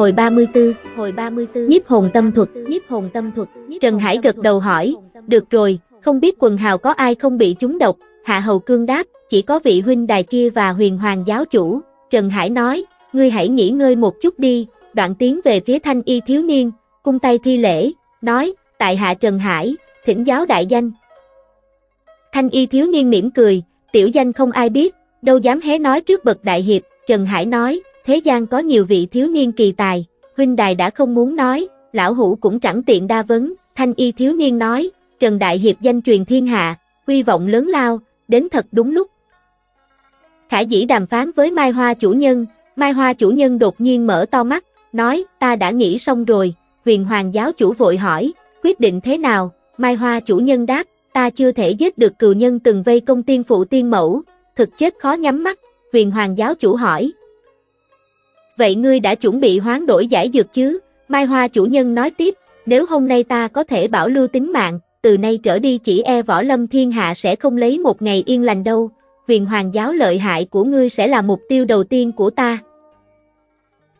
Hồi 34, hồi 34, nhiếp hồn tâm thuật, nhiếp hồn tâm thuật. Trần Hải gật đầu hỏi, được rồi, không biết quần hào có ai không bị trúng độc, Hạ Hầu Cương đáp, chỉ có vị huynh đài kia và huyền hoàng giáo chủ. Trần Hải nói, ngươi hãy nghỉ ngơi một chút đi, đoạn tiến về phía thanh y thiếu niên, cung tay thi lễ, nói, tại hạ Trần Hải, thỉnh giáo đại danh. Thanh y thiếu niên mỉm cười, tiểu danh không ai biết, đâu dám hé nói trước bậc đại hiệp, Trần Hải nói, thế gian có nhiều vị thiếu niên kỳ tài, huynh đài đã không muốn nói, lão hủ cũng chẳng tiện đa vấn, thanh y thiếu niên nói, Trần Đại Hiệp danh truyền thiên hạ, huy vọng lớn lao, đến thật đúng lúc. Khả dĩ đàm phán với Mai Hoa chủ nhân, Mai Hoa chủ nhân đột nhiên mở to mắt, nói, ta đã nghĩ xong rồi, huyền hoàng giáo chủ vội hỏi, quyết định thế nào, Mai Hoa chủ nhân đáp, ta chưa thể giết được cừu nhân từng vây công tiên phụ tiên mẫu, thực chết khó nhắm mắt, huyền hoàng giáo chủ hỏi. Vậy ngươi đã chuẩn bị hoán đổi giải dược chứ? Mai Hoa chủ nhân nói tiếp, nếu hôm nay ta có thể bảo lưu tính mạng, từ nay trở đi chỉ e võ lâm thiên hạ sẽ không lấy một ngày yên lành đâu, huyền hoàng giáo lợi hại của ngươi sẽ là mục tiêu đầu tiên của ta.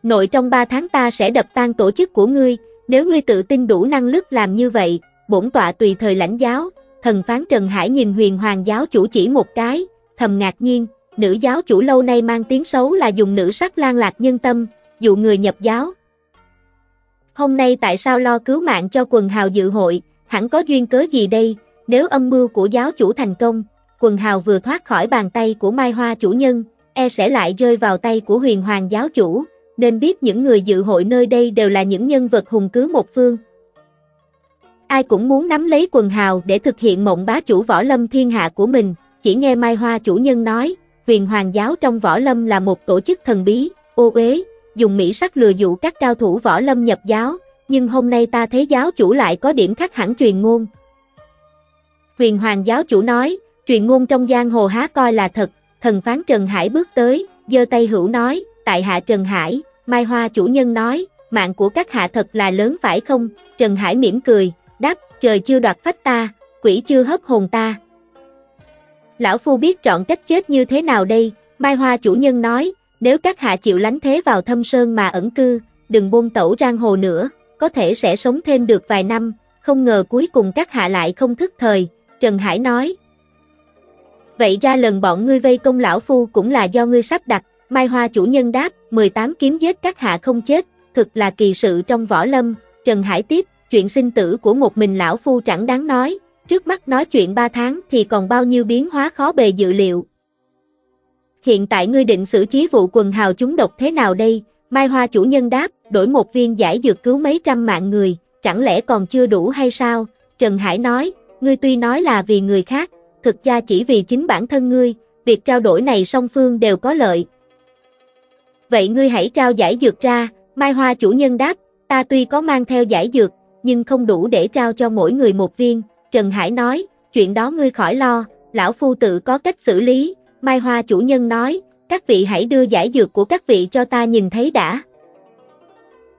Nội trong ba tháng ta sẽ đập tan tổ chức của ngươi, nếu ngươi tự tin đủ năng lực làm như vậy, bổn tọa tùy thời lãnh giáo, thần phán Trần Hải nhìn huyền hoàng giáo chủ chỉ một cái, thầm ngạc nhiên, nữ giáo chủ lâu nay mang tiếng xấu là dùng nữ sắc lan lạc nhân tâm, dụ người nhập giáo. Hôm nay tại sao lo cứu mạng cho quần hào dự hội, hẳn có duyên cớ gì đây, nếu âm mưu của giáo chủ thành công, quần hào vừa thoát khỏi bàn tay của Mai Hoa chủ nhân, e sẽ lại rơi vào tay của huyền hoàng giáo chủ, nên biết những người dự hội nơi đây đều là những nhân vật hùng cứ một phương. Ai cũng muốn nắm lấy quần hào để thực hiện mộng bá chủ võ lâm thiên hạ của mình, chỉ nghe Mai Hoa chủ nhân nói, huyền hoàng giáo trong võ lâm là một tổ chức thần bí, ô uế, dùng mỹ sắc lừa dụ các cao thủ võ lâm nhập giáo, nhưng hôm nay ta thấy giáo chủ lại có điểm khác hẳn truyền ngôn. Huyền hoàng giáo chủ nói, truyền ngôn trong giang hồ há coi là thật, thần phán Trần Hải bước tới, giơ tay hữu nói, tại hạ Trần Hải, Mai Hoa chủ nhân nói, mạng của các hạ thật là lớn phải không, Trần Hải mỉm cười, đáp, trời chưa đoạt phách ta, quỷ chưa hấp hồn ta. Lão Phu biết trọn cách chết như thế nào đây, Mai Hoa chủ nhân nói, nếu các hạ chịu lánh thế vào thâm sơn mà ẩn cư, đừng buông tẩu rang hồ nữa, có thể sẽ sống thêm được vài năm, không ngờ cuối cùng các hạ lại không thức thời, Trần Hải nói. Vậy ra lần bọn ngươi vây công lão phu cũng là do ngươi sắp đặt, Mai Hoa chủ nhân đáp, 18 kiếm giết các hạ không chết, thực là kỳ sự trong võ lâm, Trần Hải tiếp, chuyện sinh tử của một mình lão phu chẳng đáng nói, trước mắt nói chuyện 3 tháng thì còn bao nhiêu biến hóa khó bề dự liệu. Hiện tại ngươi định xử trí vụ quần hào chúng độc thế nào đây? Mai Hoa chủ nhân đáp, đổi một viên giải dược cứu mấy trăm mạng người, chẳng lẽ còn chưa đủ hay sao? Trần Hải nói, ngươi tuy nói là vì người khác, thực ra chỉ vì chính bản thân ngươi, việc trao đổi này song phương đều có lợi. Vậy ngươi hãy trao giải dược ra, Mai Hoa chủ nhân đáp, ta tuy có mang theo giải dược, nhưng không đủ để trao cho mỗi người một viên. Trần Hải nói, chuyện đó ngươi khỏi lo, lão phu tự có cách xử lý. Mai Hoa chủ nhân nói, các vị hãy đưa giải dược của các vị cho ta nhìn thấy đã.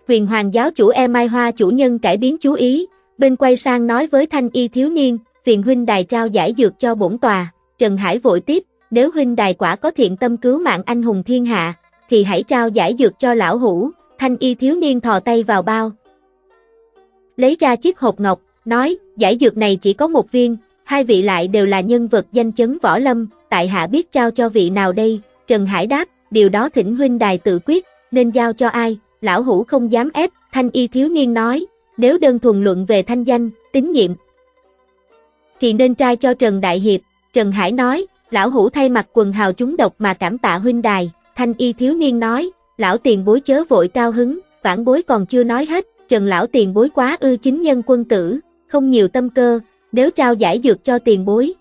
Huyền Hoàng giáo chủ E Mai Hoa chủ nhân cải biến chú ý, bên quay sang nói với thanh y thiếu niên, phiền huynh đài trao giải dược cho bổn tòa, Trần Hải vội tiếp, nếu huynh đài quả có thiện tâm cứu mạng anh hùng thiên hạ, thì hãy trao giải dược cho lão hủ, thanh y thiếu niên thò tay vào bao. Lấy ra chiếc hộp ngọc, nói, giải dược này chỉ có một viên, hai vị lại đều là nhân vật danh chấn võ lâm, tại hạ biết trao cho vị nào đây, Trần Hải đáp, điều đó thỉnh huynh đài tự quyết, nên giao cho ai, lão hủ không dám ép, thanh y thiếu niên nói, nếu đơn thuần luận về thanh danh, tín nhiệm, thì nên trai cho Trần Đại Hiệp, Trần Hải nói, lão hủ thay mặt quần hào chúng độc mà cảm tạ huynh đài, thanh y thiếu niên nói, lão tiền bối chớ vội cao hứng, vãn bối còn chưa nói hết, Trần lão tiền bối quá ư chính nhân quân tử, không nhiều tâm cơ, nếu trao giải dược cho tiền bối.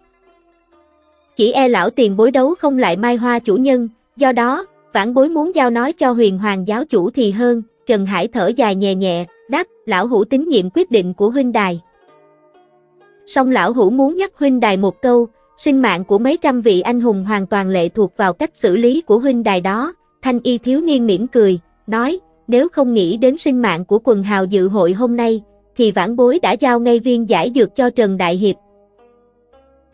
Chỉ e lão tiền bối đấu không lại mai hoa chủ nhân, do đó, vãn bối muốn giao nói cho huyền hoàng giáo chủ thì hơn, Trần Hải thở dài nhẹ nhẹ, đáp, lão hủ tín nhiệm quyết định của huynh đài. Song lão hủ muốn nhắc huynh đài một câu, sinh mạng của mấy trăm vị anh hùng hoàn toàn lệ thuộc vào cách xử lý của huynh đài đó, thanh y thiếu niên mỉm cười, nói, nếu không nghĩ đến sinh mạng của quần hào dự hội hôm nay, thì vãn bối đã giao ngay viên giải dược cho Trần Đại Hiệp.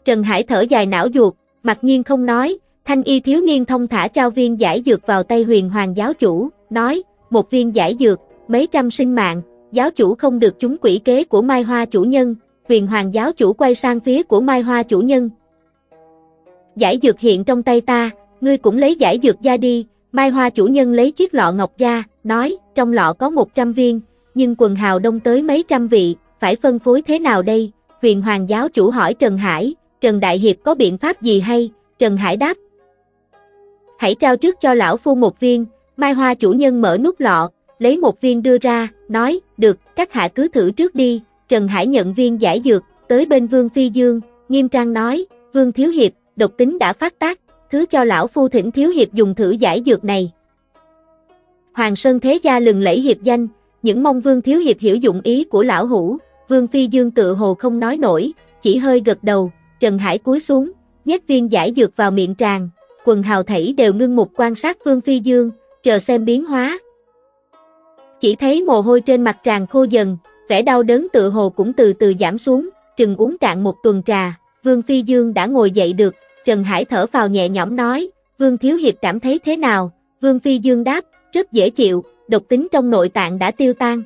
Trần Hải thở dài não ruột, mặc nhiên không nói, thanh y thiếu niên thông thả trao viên giải dược vào tay huyền hoàng giáo chủ, nói, một viên giải dược, mấy trăm sinh mạng, giáo chủ không được chúng quỷ kế của Mai Hoa chủ nhân, huyền hoàng giáo chủ quay sang phía của Mai Hoa chủ nhân. Giải dược hiện trong tay ta, ngươi cũng lấy giải dược ra đi, Mai Hoa chủ nhân lấy chiếc lọ ngọc ra, nói, trong lọ có 100 viên, nhưng quần hào đông tới mấy trăm vị, phải phân phối thế nào đây? Huyền Hoàng giáo chủ hỏi Trần Hải, Trần Đại Hiệp có biện pháp gì hay? Trần Hải đáp. Hãy trao trước cho lão phu một viên, Mai Hoa chủ nhân mở nút lọ, lấy một viên đưa ra, nói, được, các hạ cứ thử trước đi, Trần Hải nhận viên giải dược, tới bên Vương Phi Dương, nghiêm trang nói, Vương Thiếu Hiệp, độc tính đã phát tác, thứ cho lão phu thỉnh Thiếu Hiệp dùng thử giải dược này. Hoàng Sơn Thế Gia lừng lẫy hiệp danh, những mong Vương Thiếu Hiệp hiểu dụng ý của lão hủ, Vương Phi Dương tự hồ không nói nổi, chỉ hơi gật đầu, Trần Hải cúi xuống, nhét viên giải dược vào miệng tràng, quần hào thảy đều ngưng mục quan sát Vương Phi Dương, chờ xem biến hóa. Chỉ thấy mồ hôi trên mặt tràng khô dần, vẻ đau đớn tự hồ cũng từ từ giảm xuống, trừng uống cạn một tuần trà, Vương Phi Dương đã ngồi dậy được, Trần Hải thở vào nhẹ nhõm nói, Vương Thiếu Hiệp cảm thấy thế nào? Vương Phi Dương đáp, rất dễ chịu, độc tính trong nội tạng đã tiêu tan.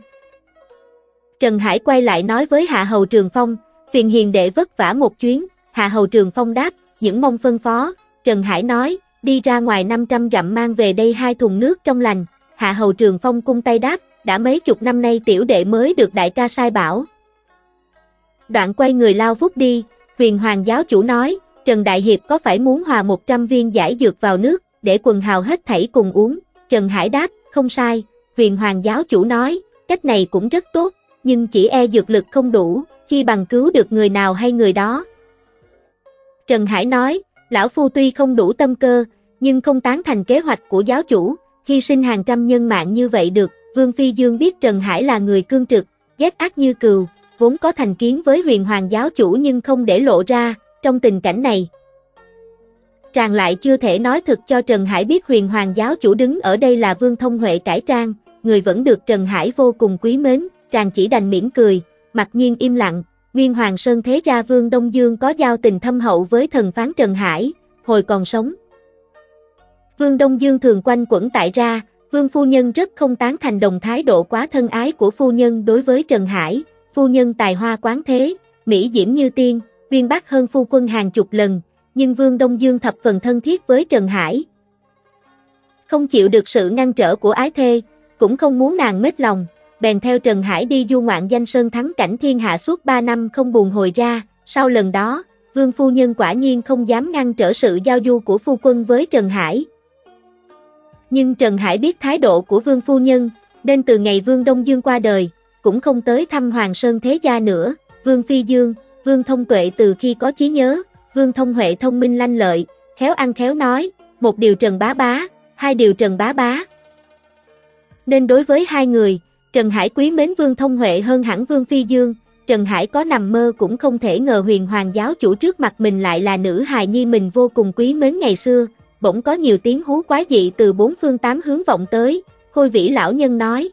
Trần Hải quay lại nói với Hạ Hầu Trường Phong, phiền hiền đệ vất vả một chuyến, Hạ Hầu Trường Phong đáp, những mong phân phó, Trần Hải nói, đi ra ngoài 500 dặm mang về đây hai thùng nước trong lành, Hạ Hầu Trường Phong cung tay đáp, đã mấy chục năm nay tiểu đệ mới được đại ca sai bảo. Đoạn quay người lao vút đi, huyền hoàng giáo chủ nói, Trần Đại Hiệp có phải muốn hòa 100 viên giải dược vào nước, để quần hào hết thảy cùng uống, Trần Hải đáp, không sai, huyền hoàng giáo chủ nói, cách này cũng rất tốt, nhưng chỉ e dược lực không đủ, chi bằng cứu được người nào hay người đó. Trần Hải nói, lão phu tuy không đủ tâm cơ, nhưng không tán thành kế hoạch của giáo chủ, hy sinh hàng trăm nhân mạng như vậy được, Vương Phi Dương biết Trần Hải là người cương trực, ghét ác như cừu, vốn có thành kiến với huyền hoàng giáo chủ nhưng không để lộ ra, trong tình cảnh này. Tràng lại chưa thể nói thực cho Trần Hải biết huyền hoàng giáo chủ đứng ở đây là Vương Thông Huệ cải trang, người vẫn được Trần Hải vô cùng quý mến, chàng chỉ đành mỉm cười, mặc nhiên im lặng, Nguyên Hoàng Sơn thế Gia Vương Đông Dương có giao tình thâm hậu với thần phán Trần Hải, hồi còn sống. Vương Đông Dương thường quanh quẩn tại ra, Vương Phu Nhân rất không tán thành đồng thái độ quá thân ái của Phu Nhân đối với Trần Hải, Phu Nhân tài hoa quán thế, Mỹ diễm như tiên, viên bác hơn Phu Quân hàng chục lần, nhưng Vương Đông Dương thập phần thân thiết với Trần Hải. Không chịu được sự ngăn trở của ái thê, cũng không muốn nàng mết lòng, bèn theo Trần Hải đi du ngoạn danh sơn thắng cảnh thiên hạ suốt 3 năm không buồn hồi ra, sau lần đó, Vương Phu Nhân quả nhiên không dám ngăn trở sự giao du của Phu Quân với Trần Hải. Nhưng Trần Hải biết thái độ của Vương Phu Nhân, nên từ ngày Vương Đông Dương qua đời, cũng không tới thăm Hoàng Sơn Thế Gia nữa, Vương Phi Dương, Vương Thông Tuệ từ khi có trí nhớ, Vương Thông Huệ thông minh lanh lợi, khéo ăn khéo nói, một điều Trần Bá Bá, hai điều Trần Bá Bá. Nên đối với hai người, Trần Hải quý mến Vương Thông Huệ hơn hẳn Vương Phi Dương, Trần Hải có nằm mơ cũng không thể ngờ huyền hoàng giáo chủ trước mặt mình lại là nữ hài nhi mình vô cùng quý mến ngày xưa, bỗng có nhiều tiếng hú quá dị từ bốn phương tám hướng vọng tới, khôi vĩ lão nhân nói.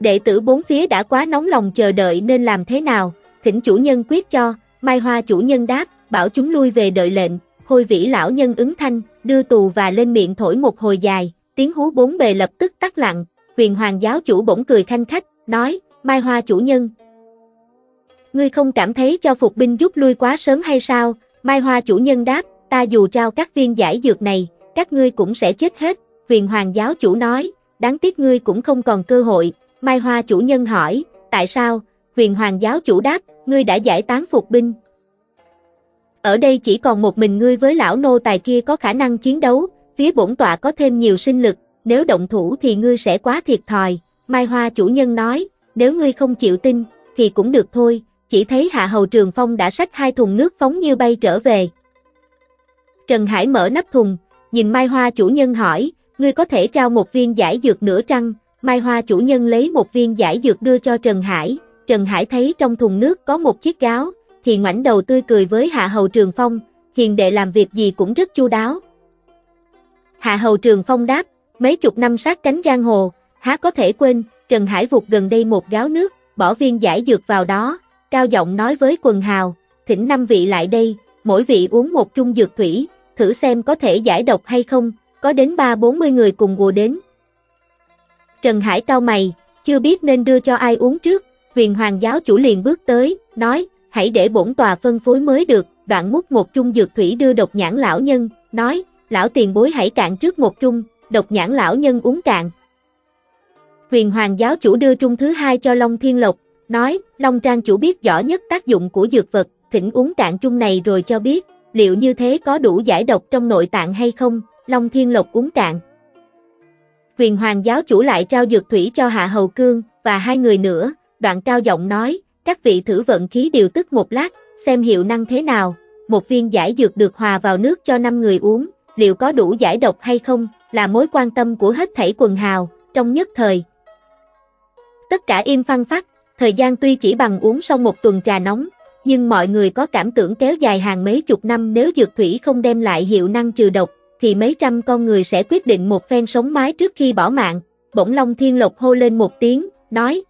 Đệ tử bốn phía đã quá nóng lòng chờ đợi nên làm thế nào, thỉnh chủ nhân quyết cho, Mai Hoa chủ nhân đáp, bảo chúng lui về đợi lệnh, khôi vĩ lão nhân ứng thanh, đưa tù và lên miệng thổi một hồi dài, tiếng hú bốn bề lập tức tắt lặng, huyền hoàng giáo chủ bỗng cười khanh khách, nói, Mai Hoa chủ nhân. Ngươi không cảm thấy cho phục binh rút lui quá sớm hay sao? Mai Hoa chủ nhân đáp, ta dù trao các viên giải dược này, các ngươi cũng sẽ chết hết, huyền hoàng giáo chủ nói, đáng tiếc ngươi cũng không còn cơ hội, Mai Hoa chủ nhân hỏi, tại sao, huyền hoàng giáo chủ đáp, ngươi đã giải tán phục binh. Ở đây chỉ còn một mình ngươi với lão nô tài kia có khả năng chiến đấu, phía bổn tọa có thêm nhiều sinh lực, nếu động thủ thì ngươi sẽ quá thiệt thòi, Mai Hoa chủ nhân nói, nếu ngươi không chịu tin, thì cũng được thôi, chỉ thấy Hạ Hầu Trường Phong đã xách hai thùng nước phóng như bay trở về. Trần Hải mở nắp thùng, nhìn Mai Hoa chủ nhân hỏi, ngươi có thể trao một viên giải dược nửa trăng, Mai Hoa chủ nhân lấy một viên giải dược đưa cho Trần Hải, Trần Hải thấy trong thùng nước có một chiếc gáo, thì ngoảnh đầu tươi cười với Hạ Hầu Trường Phong, hiền đệ làm việc gì cũng rất chu đáo. Hạ Hầu Trường Phong đáp, mấy chục năm sát cánh giang hồ, há có thể quên, Trần Hải vụt gần đây một gáo nước, bỏ viên giải dược vào đó, cao giọng nói với quần hào, thỉnh năm vị lại đây, mỗi vị uống một chung dược thủy, thử xem có thể giải độc hay không, có đến ba bốn mươi người cùng gùa đến. Trần Hải cao mày, chưa biết nên đưa cho ai uống trước, huyền hoàng giáo chủ liền bước tới, nói, hãy để bổn tòa phân phối mới được, đoạn múc một chung dược thủy đưa độc nhãn lão nhân, nói, lão tiền bối hãy cạn trước một chung, độc nhãn lão nhân uống cạn. Huyền hoàng giáo chủ đưa chung thứ hai cho Long Thiên Lộc, nói, Long Trang chủ biết rõ nhất tác dụng của dược vật, thỉnh uống cạn chung này rồi cho biết, liệu như thế có đủ giải độc trong nội tạng hay không, Long Thiên Lộc uống cạn. Huyền Hoàng giáo chủ lại trao dược thủy cho Hạ Hầu Cương, và hai người nữa, đoạn cao giọng nói, các vị thử vận khí điều tức một lát, xem hiệu năng thế nào, một viên giải dược được hòa vào nước cho năm người uống, liệu có đủ giải độc hay không, là mối quan tâm của hết thảy quần hào, trong nhất thời. Tất cả im phăng phát, thời gian tuy chỉ bằng uống xong một tuần trà nóng, nhưng mọi người có cảm tưởng kéo dài hàng mấy chục năm nếu dược thủy không đem lại hiệu năng trừ độc, thì mấy trăm con người sẽ quyết định một phen sống mái trước khi bỏ mạng. Bỗng Long Thiên Lộc hô lên một tiếng, nói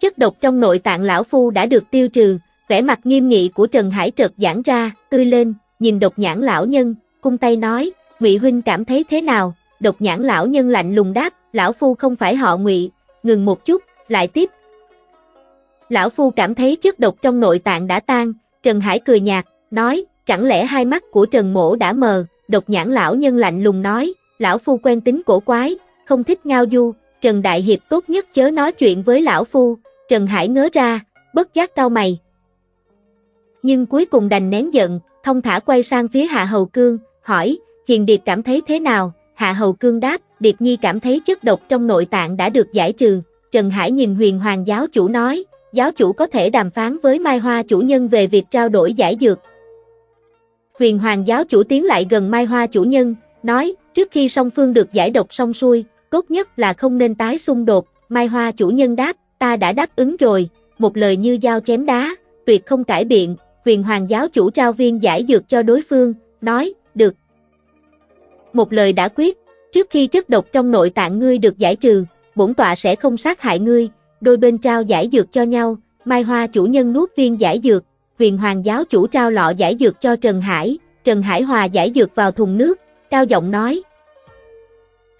Chất độc trong nội tạng lão phu đã được tiêu trừ, vẻ mặt nghiêm nghị của Trần Hải trật giãn ra, tươi lên, nhìn độc nhãn lão nhân, cung tay nói, Ngụy huynh cảm thấy thế nào? Độc nhãn lão nhân lạnh lùng đáp, lão phu không phải họ Ngụy, ngừng một chút, lại tiếp. Lão phu cảm thấy chất độc trong nội tạng đã tan, Trần Hải cười nhạt, nói, chẳng lẽ hai mắt của Trần Mỗ đã mờ, độc nhãn lão nhân lạnh lùng nói, lão phu quen tính cổ quái, không thích ngao du, Trần Đại Hiệp tốt nhất chớ nói chuyện với lão phu, Trần Hải ngớ ra, bất giác cao mày. Nhưng cuối cùng đành nén giận, thông thả quay sang phía Hạ Hầu Cương, hỏi, Hiền Điệp cảm thấy thế nào? Hạ Hầu Cương đáp, Điệp Nhi cảm thấy chất độc trong nội tạng đã được giải trừ. Trần Hải nhìn huyền hoàng giáo chủ nói, giáo chủ có thể đàm phán với Mai Hoa chủ nhân về việc trao đổi giải dược. Huyền hoàng giáo chủ tiến lại gần Mai Hoa chủ nhân, nói, trước khi song phương được giải độc xong xuôi, tốt nhất là không nên tái xung đột. Mai Hoa chủ nhân đáp, ta đã đáp ứng rồi, một lời như dao chém đá, tuyệt không cải biện, huyền hoàng giáo chủ trao viên giải dược cho đối phương, nói. Một lời đã quyết, trước khi chất độc trong nội tạng ngươi được giải trừ, bổn tọa sẽ không sát hại ngươi, đôi bên trao giải dược cho nhau, Mai Hoa chủ nhân nuốt viên giải dược, huyền hoàng giáo chủ trao lọ giải dược cho Trần Hải, Trần Hải hòa giải dược vào thùng nước, cao giọng nói.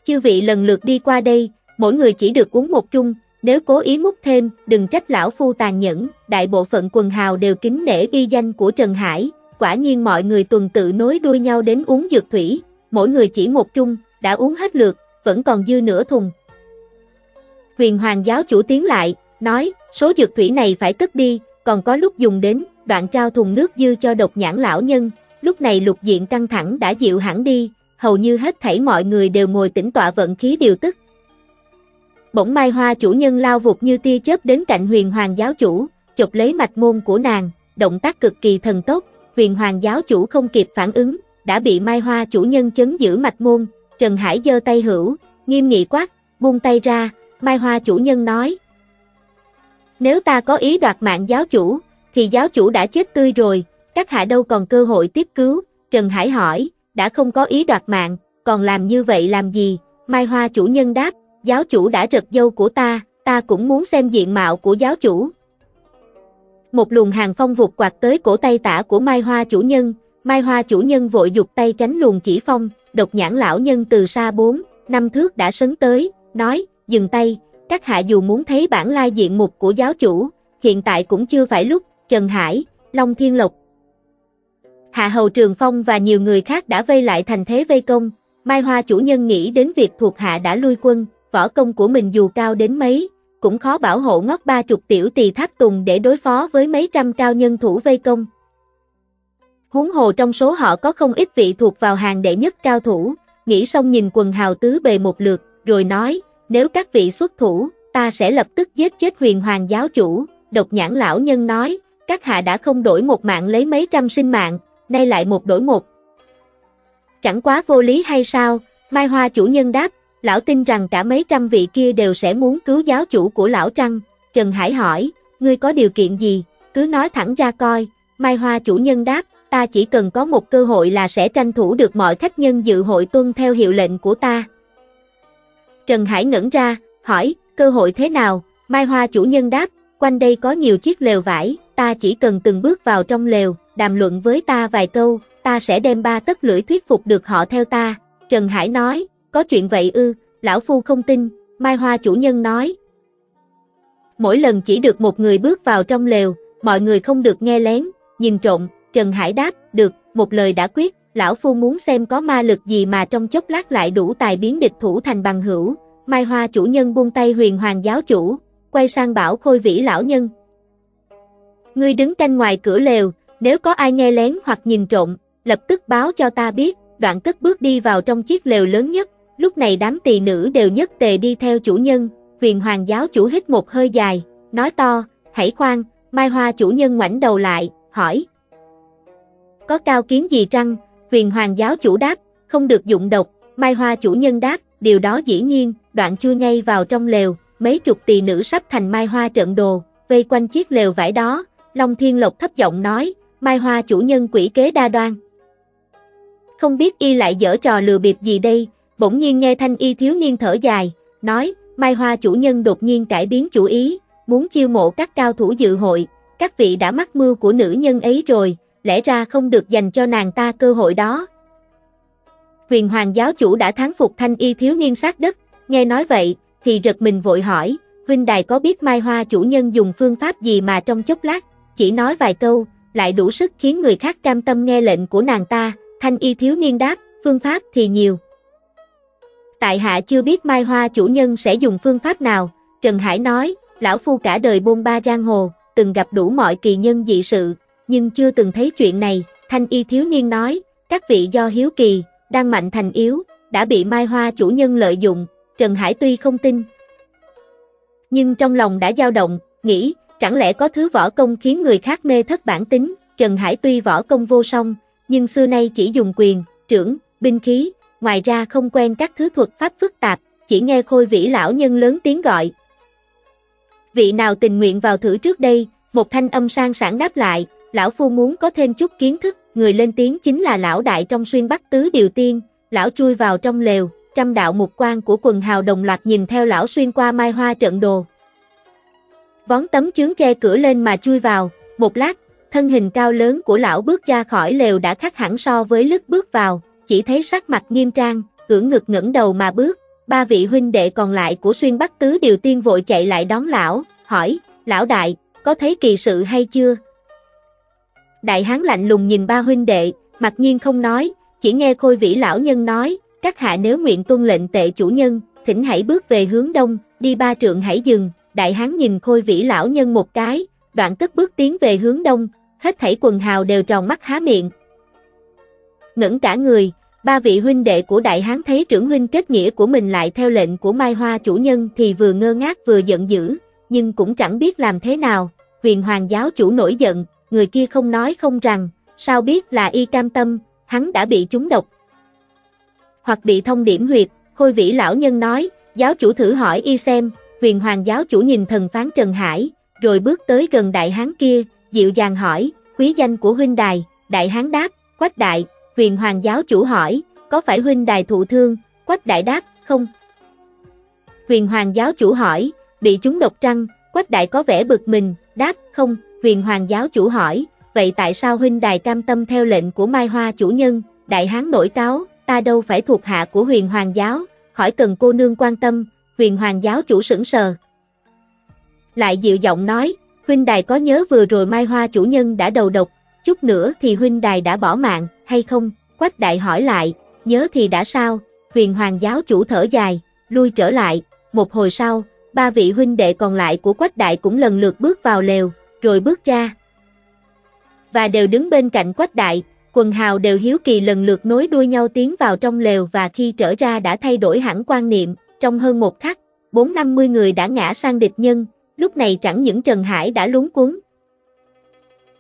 Chư vị lần lượt đi qua đây, mỗi người chỉ được uống một chung, nếu cố ý múc thêm, đừng trách lão phu tàn nhẫn, đại bộ phận quần hào đều kính nể uy danh của Trần Hải, quả nhiên mọi người tuần tự nối đuôi nhau đến uống dược thủy, mỗi người chỉ một chung, đã uống hết lượt, vẫn còn dư nửa thùng. Huyền Hoàng giáo chủ tiến lại, nói, số dược thủy này phải cất đi, còn có lúc dùng đến, đoạn trao thùng nước dư cho độc nhãn lão nhân, lúc này lục diện căng thẳng đã dịu hẳn đi, hầu như hết thảy mọi người đều ngồi tĩnh tọa vận khí điều tức, Bỗng Mai Hoa chủ nhân lao vụt như tia chớp đến cạnh huyền hoàng giáo chủ, chụp lấy mạch môn của nàng, động tác cực kỳ thần tốc, huyền hoàng giáo chủ không kịp phản ứng, đã bị Mai Hoa chủ nhân chấn giữ mạch môn, Trần Hải giơ tay hữu, nghiêm nghị quát, buông tay ra, Mai Hoa chủ nhân nói. Nếu ta có ý đoạt mạng giáo chủ, thì giáo chủ đã chết tươi rồi, các hạ đâu còn cơ hội tiếp cứu, Trần Hải hỏi, đã không có ý đoạt mạng, còn làm như vậy làm gì, Mai Hoa chủ nhân đáp, giáo chủ đã rật dâu của ta, ta cũng muốn xem diện mạo của giáo chủ. Một luồng hàng phong vụt quạt tới cổ tay tả của Mai Hoa chủ nhân, Mai Hoa chủ nhân vội dục tay tránh luồng chỉ phong, độc nhãn lão nhân từ xa bốn, năm thước đã sấn tới, nói, dừng tay, các hạ dù muốn thấy bản lai diện mục của giáo chủ, hiện tại cũng chưa phải lúc, Trần Hải, Long Thiên Lộc. Hạ Hầu Trường Phong và nhiều người khác đã vây lại thành thế vây công, Mai Hoa chủ nhân nghĩ đến việc thuộc hạ đã lui quân, võ công của mình dù cao đến mấy, cũng khó bảo hộ ngót ba chục tiểu tỳ tháp tùng để đối phó với mấy trăm cao nhân thủ vây công. Huống hồ trong số họ có không ít vị thuộc vào hàng đệ nhất cao thủ, nghĩ xong nhìn quần hào tứ bề một lượt, rồi nói, nếu các vị xuất thủ, ta sẽ lập tức giết chết huyền hoàng giáo chủ, độc nhãn lão nhân nói, các hạ đã không đổi một mạng lấy mấy trăm sinh mạng, nay lại một đổi một. Chẳng quá vô lý hay sao, Mai Hoa chủ nhân đáp, lão tin rằng cả mấy trăm vị kia đều sẽ muốn cứu giáo chủ của lão Trăng, Trần Hải hỏi, ngươi có điều kiện gì, cứ nói thẳng ra coi, Mai Hoa chủ nhân đáp, ta chỉ cần có một cơ hội là sẽ tranh thủ được mọi khách nhân dự hội tuân theo hiệu lệnh của ta. Trần Hải ngẩn ra, hỏi, cơ hội thế nào, Mai Hoa chủ nhân đáp, quanh đây có nhiều chiếc lều vải, ta chỉ cần từng bước vào trong lều, đàm luận với ta vài câu, ta sẽ đem ba tấc lưỡi thuyết phục được họ theo ta. Trần Hải nói, có chuyện vậy ư, lão phu không tin, Mai Hoa chủ nhân nói. Mỗi lần chỉ được một người bước vào trong lều, mọi người không được nghe lén, nhìn trộm, Trần Hải đáp, được, một lời đã quyết, lão phu muốn xem có ma lực gì mà trong chốc lát lại đủ tài biến địch thủ thành bằng hữu. Mai Hoa chủ nhân buông tay huyền hoàng giáo chủ, quay sang bảo khôi vĩ lão nhân. Ngươi đứng canh ngoài cửa lều, nếu có ai nghe lén hoặc nhìn trộm, lập tức báo cho ta biết, đoạn cất bước đi vào trong chiếc lều lớn nhất, lúc này đám tỳ nữ đều nhất tề đi theo chủ nhân, huyền hoàng giáo chủ hít một hơi dài, nói to, hãy khoan, Mai Hoa chủ nhân ngoảnh đầu lại, hỏi. Có cao kiến gì trăng? Huyền hoàng giáo chủ đáp, không được dụng độc, Mai Hoa chủ nhân đáp, điều đó dĩ nhiên, đoạn chui ngay vào trong lều, mấy chục tỳ nữ sắp thành Mai Hoa trận đồ, vây quanh chiếc lều vải đó, Long Thiên Lộc thấp giọng nói, Mai Hoa chủ nhân quỷ kế đa đoan. Không biết y lại dở trò lừa bịp gì đây, bỗng nhiên nghe thanh y thiếu niên thở dài, nói, Mai Hoa chủ nhân đột nhiên cải biến chủ ý, muốn chiêu mộ các cao thủ dự hội, các vị đã mắc mưu của nữ nhân ấy rồi, lẽ ra không được dành cho nàng ta cơ hội đó. Huyền Hoàng giáo chủ đã thắng phục thanh y thiếu niên sát đất, nghe nói vậy, thì rực mình vội hỏi, huynh đài có biết Mai Hoa chủ nhân dùng phương pháp gì mà trong chốc lát, chỉ nói vài câu, lại đủ sức khiến người khác cam tâm nghe lệnh của nàng ta, thanh y thiếu niên đáp, phương pháp thì nhiều. Tại hạ chưa biết Mai Hoa chủ nhân sẽ dùng phương pháp nào, Trần Hải nói, lão phu cả đời bôn ba giang hồ, từng gặp đủ mọi kỳ nhân dị sự, nhưng chưa từng thấy chuyện này, thanh y thiếu niên nói, các vị do hiếu kỳ, đang mạnh thành yếu, đã bị Mai Hoa chủ nhân lợi dụng, Trần Hải tuy không tin. Nhưng trong lòng đã dao động, nghĩ, chẳng lẽ có thứ võ công khiến người khác mê thất bản tính, Trần Hải tuy võ công vô song, nhưng xưa nay chỉ dùng quyền, trưởng, binh khí, ngoài ra không quen các thứ thuật pháp phức tạp, chỉ nghe khôi vĩ lão nhân lớn tiếng gọi. Vị nào tình nguyện vào thử trước đây, một thanh âm sang sảng đáp lại, lão phu muốn có thêm chút kiến thức, người lên tiếng chính là lão đại trong xuyên bắc tứ điều tiên, lão chui vào trong lều, trăm đạo mục quan của quần hào đồng loạt nhìn theo lão xuyên qua mai hoa trận đồ. Vón tấm chướng tre cửa lên mà chui vào, một lát, thân hình cao lớn của lão bước ra khỏi lều đã khác hẳn so với lúc bước vào, chỉ thấy sắc mặt nghiêm trang, cưỡng ngực ngẩng đầu mà bước, ba vị huynh đệ còn lại của xuyên bắc tứ điều tiên vội chạy lại đón lão, hỏi, lão đại, có thấy kỳ sự hay chưa? Đại hán lạnh lùng nhìn ba huynh đệ, mặc nhiên không nói, chỉ nghe khôi vĩ lão nhân nói, các hạ nếu nguyện tuân lệnh tệ chủ nhân, thỉnh hãy bước về hướng đông, đi ba trượng hãy dừng, đại hán nhìn khôi vĩ lão nhân một cái, đoạn tức bước tiến về hướng đông, hết thảy quần hào đều tròn mắt há miệng. Ngẩn cả người, ba vị huynh đệ của đại hán thấy trưởng huynh kết nghĩa của mình lại theo lệnh của Mai Hoa chủ nhân thì vừa ngơ ngác vừa giận dữ, nhưng cũng chẳng biết làm thế nào, huyền hoàng giáo chủ nổi giận, người kia không nói không rằng, sao biết là y cam tâm, hắn đã bị trúng độc. Hoặc bị thông điểm huyệt, khôi vĩ lão nhân nói, giáo chủ thử hỏi y xem, huyền hoàng giáo chủ nhìn thần phán Trần Hải, rồi bước tới gần đại hán kia, dịu dàng hỏi, quý danh của huynh đài, đại hán đáp, quách đại, huyền hoàng giáo chủ hỏi, có phải huynh đài thụ thương, quách đại đáp, không. Huyền hoàng giáo chủ hỏi, bị chúng độc trăng, quách đại có vẻ bực mình, đáp, không, huyền hoàng giáo chủ hỏi, vậy tại sao huynh đài cam tâm theo lệnh của Mai Hoa chủ nhân, đại hán nổi cáo, ta đâu phải thuộc hạ của huyền hoàng giáo, hỏi cần cô nương quan tâm, huyền hoàng giáo chủ sững sờ. Lại dịu giọng nói, huynh đài có nhớ vừa rồi Mai Hoa chủ nhân đã đầu độc, chút nữa thì huynh đài đã bỏ mạng, hay không? Quách đại hỏi lại, nhớ thì đã sao? Huyền hoàng giáo chủ thở dài, lui trở lại, một hồi sau, ba vị huynh đệ còn lại của Quách đại cũng lần lượt bước vào lều, rồi bước ra. Và đều đứng bên cạnh Quách đại, quần hào đều hiếu kỳ lần lượt nối đuôi nhau tiến vào trong lều và khi trở ra đã thay đổi hẳn quan niệm, trong hơn một khắc, bốn năm mươi người đã ngã sang địch nhân, lúc này chẳng những Trần Hải đã lúng cuốn.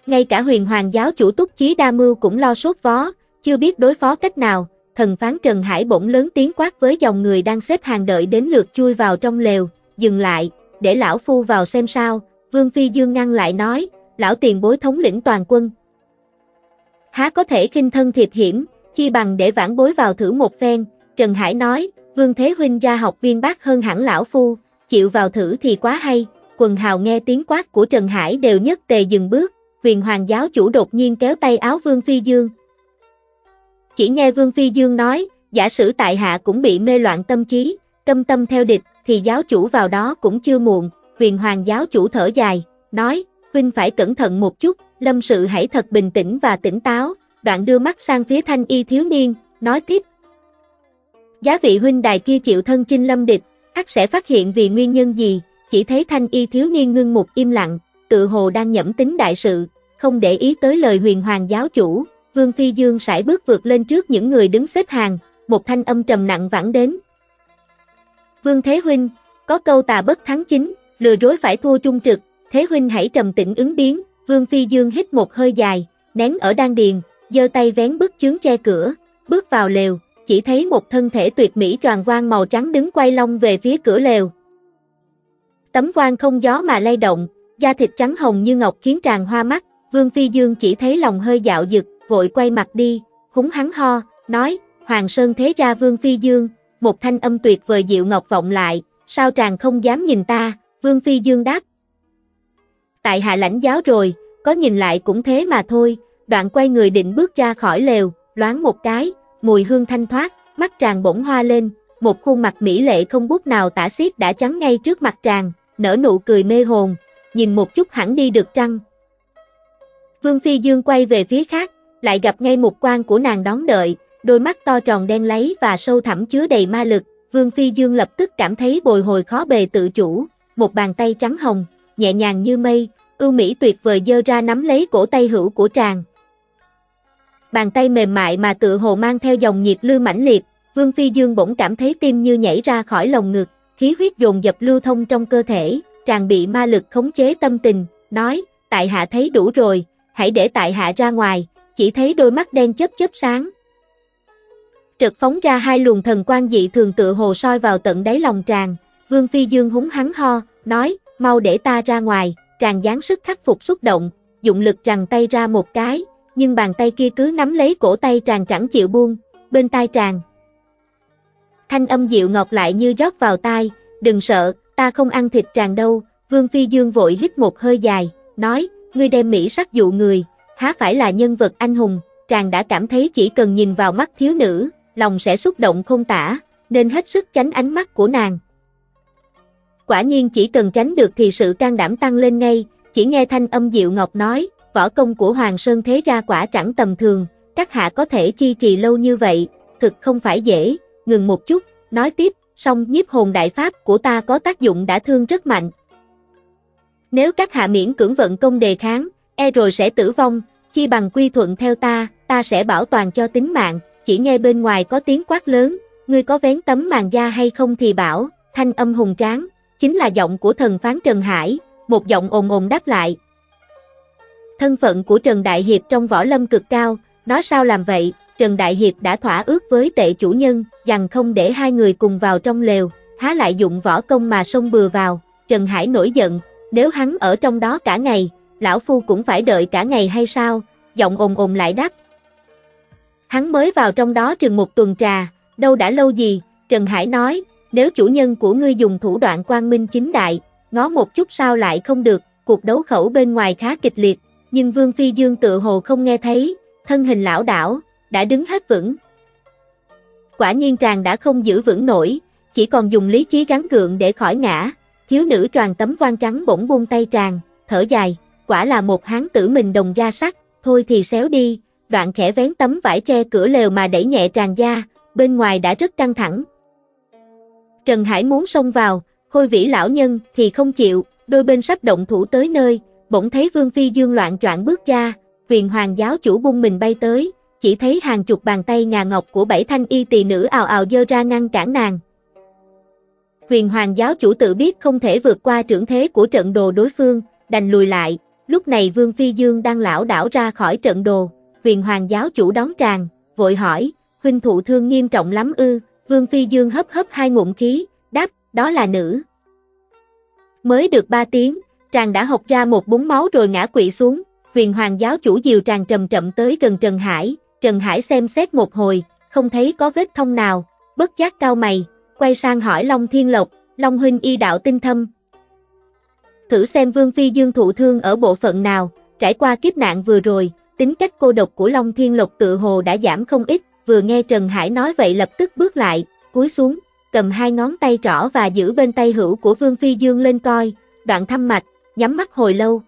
Ngay cả huyền hoàng giáo chủ túc chí đa mưu cũng lo sốt vó, chưa biết đối phó cách nào, thần phán Trần Hải bỗng lớn tiếng quát với dòng người đang xếp hàng đợi đến lượt chui vào trong lều, dừng lại, để lão phu vào xem sao, Vương Phi Dương ngăn lại nói, lão tiền bối thống lĩnh toàn quân. Há có thể khinh thân thiệp hiểm, chi bằng để vãn bối vào thử một phen, Trần Hải nói, Vương Thế Huynh ra học viên bác hơn hẳn lão phu, chịu vào thử thì quá hay, quần hào nghe tiếng quát của Trần Hải đều nhất tề dừng bước, huyền hoàng giáo chủ đột nhiên kéo tay áo Vương Phi Dương. Chỉ nghe Vương Phi Dương nói, giả sử tại hạ cũng bị mê loạn tâm trí, câm tâm theo địch, thì giáo chủ vào đó cũng chưa muộn, huyền hoàng giáo chủ thở dài, nói, huynh phải cẩn thận một chút, lâm sự hãy thật bình tĩnh và tỉnh táo, đoạn đưa mắt sang phía thanh y thiếu niên, nói tiếp. Giá vị huynh đài kia chịu thân chinh lâm địch, ắt sẽ phát hiện vì nguyên nhân gì, chỉ thấy thanh y thiếu niên ngưng một im lặng, tự hồ đang nhẩm tính đại sự, không để ý tới lời huyền hoàng giáo chủ, Vương Phi Dương sải bước vượt lên trước những người đứng xếp hàng, một thanh âm trầm nặng vẳng đến. Vương Thế Huynh, có câu tà bất thắng chính, lừa dối phải thua trung trực, Thế Huynh hãy trầm tĩnh ứng biến, Vương Phi Dương hít một hơi dài, nén ở đan điền, giơ tay vén bức chướng che cửa, bước vào lều, chỉ thấy một thân thể tuyệt mỹ tròn voan màu trắng đứng quay lông về phía cửa lều. Tấm quan không gió mà lay động, da thịt trắng hồng như ngọc khiến tràn hoa mắt, Vương Phi Dương chỉ thấy lòng hơi dạo dực, vội quay mặt đi, húng hắn ho, nói, Hoàng Sơn thế ra Vương Phi Dương, một thanh âm tuyệt vời dịu ngọc vọng lại, sao tràng không dám nhìn ta, Vương Phi Dương đáp. Tại hạ lãnh giáo rồi, có nhìn lại cũng thế mà thôi, đoạn quay người định bước ra khỏi lều, loáng một cái, mùi hương thanh thoát, mắt tràng bỗng hoa lên, một khuôn mặt mỹ lệ không bút nào tả xiết đã trắng ngay trước mặt tràng, nở nụ cười mê hồn, nhìn một chút hẳn đi được trăng. Vương Phi Dương quay về phía khác, lại gặp ngay một quan của nàng đón đợi, đôi mắt to tròn đen lấy và sâu thẳm chứa đầy ma lực, Vương Phi Dương lập tức cảm thấy bồi hồi khó bề tự chủ, một bàn tay trắng hồng, nhẹ nhàng như mây, ưu mỹ tuyệt vời dơ ra nắm lấy cổ tay hữu của tràng. Bàn tay mềm mại mà tự hồ mang theo dòng nhiệt lưu mãnh liệt, Vương Phi Dương bỗng cảm thấy tim như nhảy ra khỏi lồng ngực, khí huyết dồn dập lưu thông trong cơ thể, tràng bị ma lực khống chế tâm tình, nói, tại hạ thấy đủ rồi, hãy để tại hạ ra ngoài, chỉ thấy đôi mắt đen chớp chớp sáng. Trật phóng ra hai luồng thần quan dị thường tự hồ soi vào tận đáy lòng tràng, Vương Phi Dương húng hắn ho, nói, mau để ta ra ngoài, tràng dáng sức khắc phục xúc động, dụng lực rằng tay ra một cái, nhưng bàn tay kia cứ nắm lấy cổ tay tràng chẳng chịu buông, bên tai tràng. Thanh âm dịu ngọt lại như rót vào tai, đừng sợ, ta không ăn thịt tràng đâu, Vương Phi Dương vội hít một hơi dài, nói, ngươi đem mỹ sắc dụ người, há phải là nhân vật anh hùng, tràng đã cảm thấy chỉ cần nhìn vào mắt thiếu nữ, lòng sẽ xúc động không tả, nên hết sức tránh ánh mắt của nàng. Quả nhiên chỉ cần tránh được thì sự can đảm tăng lên ngay, chỉ nghe thanh âm Diệu Ngọc nói, võ công của Hoàng Sơn thế ra quả chẳng tầm thường, các hạ có thể chi trì lâu như vậy, thực không phải dễ, ngừng một chút, nói tiếp, song nhiếp hồn đại pháp của ta có tác dụng đã thương rất mạnh. Nếu các hạ miễn cưỡng vận công đề kháng, e rồi sẽ tử vong, chi bằng quy thuận theo ta, ta sẽ bảo toàn cho tính mạng, chỉ nghe bên ngoài có tiếng quát lớn, ngươi có vén tấm màn da hay không thì bảo, thanh âm hùng tráng, chính là giọng của thần phán Trần Hải, một giọng ồn ồn đáp lại. Thân phận của Trần Đại Hiệp trong võ lâm cực cao, nó sao làm vậy, Trần Đại Hiệp đã thỏa ước với tệ chủ nhân, rằng không để hai người cùng vào trong lều, há lại dụng võ công mà xông bừa vào, Trần Hải nổi giận, nếu hắn ở trong đó cả ngày, lão phu cũng phải đợi cả ngày hay sao, giọng ồn ồn lại đáp. Hắn mới vào trong đó chừng một tuần trà, đâu đã lâu gì, Trần Hải nói, nếu chủ nhân của ngươi dùng thủ đoạn quang minh chính đại, ngó một chút sao lại không được, cuộc đấu khẩu bên ngoài khá kịch liệt, nhưng Vương Phi Dương tự hồ không nghe thấy, thân hình lão đảo, đã đứng hết vững. Quả nhiên tràng đã không giữ vững nổi, chỉ còn dùng lý trí gắn gượng để khỏi ngã, thiếu nữ tràn tấm voan trắng bỗng buông tay tràng, thở dài, quả là một hán tử mình đồng ra sắc, thôi thì xéo đi, đoạn khẽ vén tấm vải tre cửa lều mà đẩy nhẹ tràn da, bên ngoài đã rất căng thẳng. Trần Hải muốn xông vào, khôi vĩ lão nhân thì không chịu, đôi bên sắp động thủ tới nơi, bỗng thấy Vương Phi Dương loạn troạn bước ra, viền hoàng giáo chủ bung mình bay tới, chỉ thấy hàng chục bàn tay ngà ngọc của bảy thanh y tỳ nữ ào ào dơ ra ngăn cản nàng. Huyền hoàng giáo chủ tự biết không thể vượt qua trưởng thế của trận đồ đối phương, đành lùi lại, lúc này Vương Phi Dương đang lão đảo ra khỏi trận đồ, huyền hoàng giáo chủ đón tràng, vội hỏi, huynh thụ thương nghiêm trọng lắm ư, Vương Phi Dương hấp hấp hai ngụm khí, đáp, đó là nữ. Mới được ba tiếng, tràng đã học ra một búng máu rồi ngã quỵ xuống, huyền hoàng giáo chủ diều tràng trầm chậm tới gần Trần Hải, Trần Hải xem xét một hồi, không thấy có vết thông nào, bất giác cao mày, quay sang hỏi Long Thiên Lộc, Long huynh y đạo tinh thâm. Thử xem Vương Phi Dương thụ thương ở bộ phận nào, trải qua kiếp nạn vừa rồi, tính cách cô độc của Long Thiên Lộc tự hồ đã giảm không ít, vừa nghe Trần Hải nói vậy lập tức bước lại, cúi xuống, cầm hai ngón tay trỏ và giữ bên tay hữu của Vương Phi Dương lên coi, đoạn thăm mạch, nhắm mắt hồi lâu.